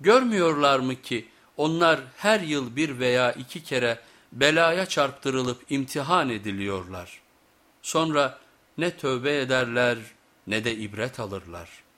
Görmüyorlar mı ki onlar her yıl bir veya iki kere belaya çarptırılıp imtihan ediliyorlar. Sonra ne tövbe ederler ne de ibret alırlar.''